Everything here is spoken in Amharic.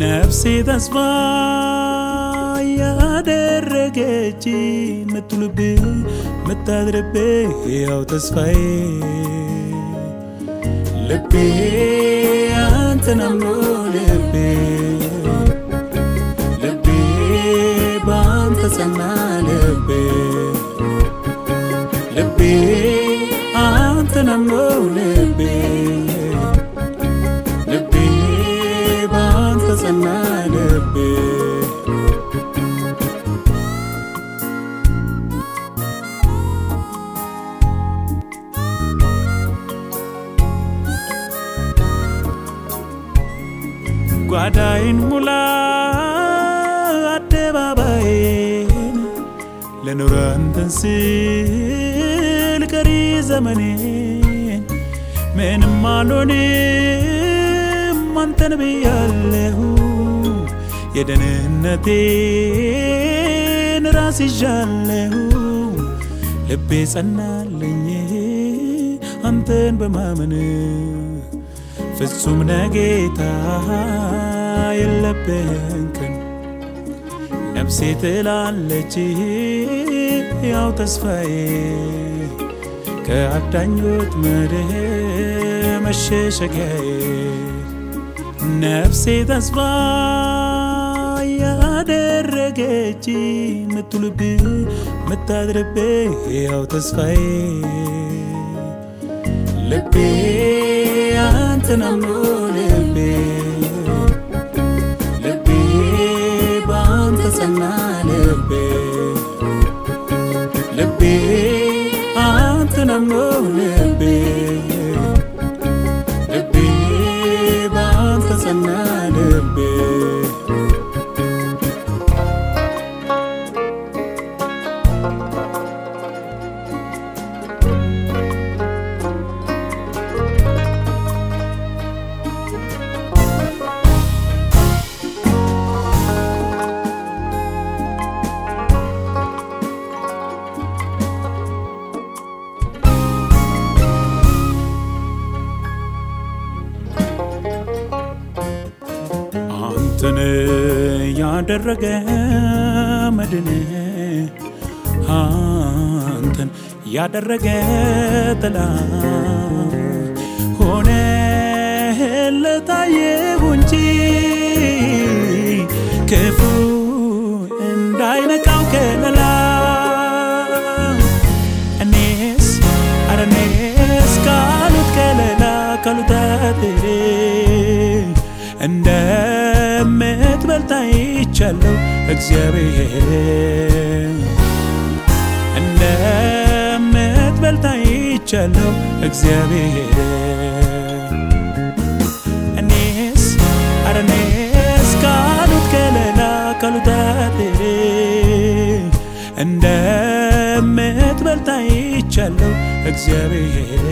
ነፍሴ ተስፋ ያደረገች ምትሉብ ምታድርብ ያው ተስፋዬ። ልቤ አንተን አምኖ ጓዳይን ሙላ አደባባይን ለኑረ አንተን ስል ቀሪ ዘመኔን ምንም አልሆንም አንተን ብያለሁ። የደህንነቴን ራስ ይዣለሁ። ልቤ ጸናልኝ አንተን በማመን ፍጹም ነጌታ የለብህን ቀን ነፍሴ ትላለች ያው ተስፋዬ። ከአዳኞች ምድር መሸሸጊያዬ። ነፍሴ ተስፋ ያደረገች ምትሉብ ምታድርብ ያው ተስፋዬ። ልቤ አምኖ ልቤ ልቤ በአንተ ጸና ልቤ ልቤ አንተን አምኖ ልቤ ልቤ አንተን ያደረገ መድን አንተን ያደረገ ጥላ ሆነ ለታየሁ እንጂ ክፉ እንዳይነቃው ከለላ እኔስ አረ ካሉት ከለላ ካሉት አጥሬ እንደምትበልጥ አይቻለሁ እግዚአብሔር። እንደምትበልጥ አይቻለሁ እግዚአብሔር። እኔስ አረ እኔስ ካሉት አይቻለሁ እግዚአብሔር እንደምትበልጥ አይቻለሁ እግዚአብሔር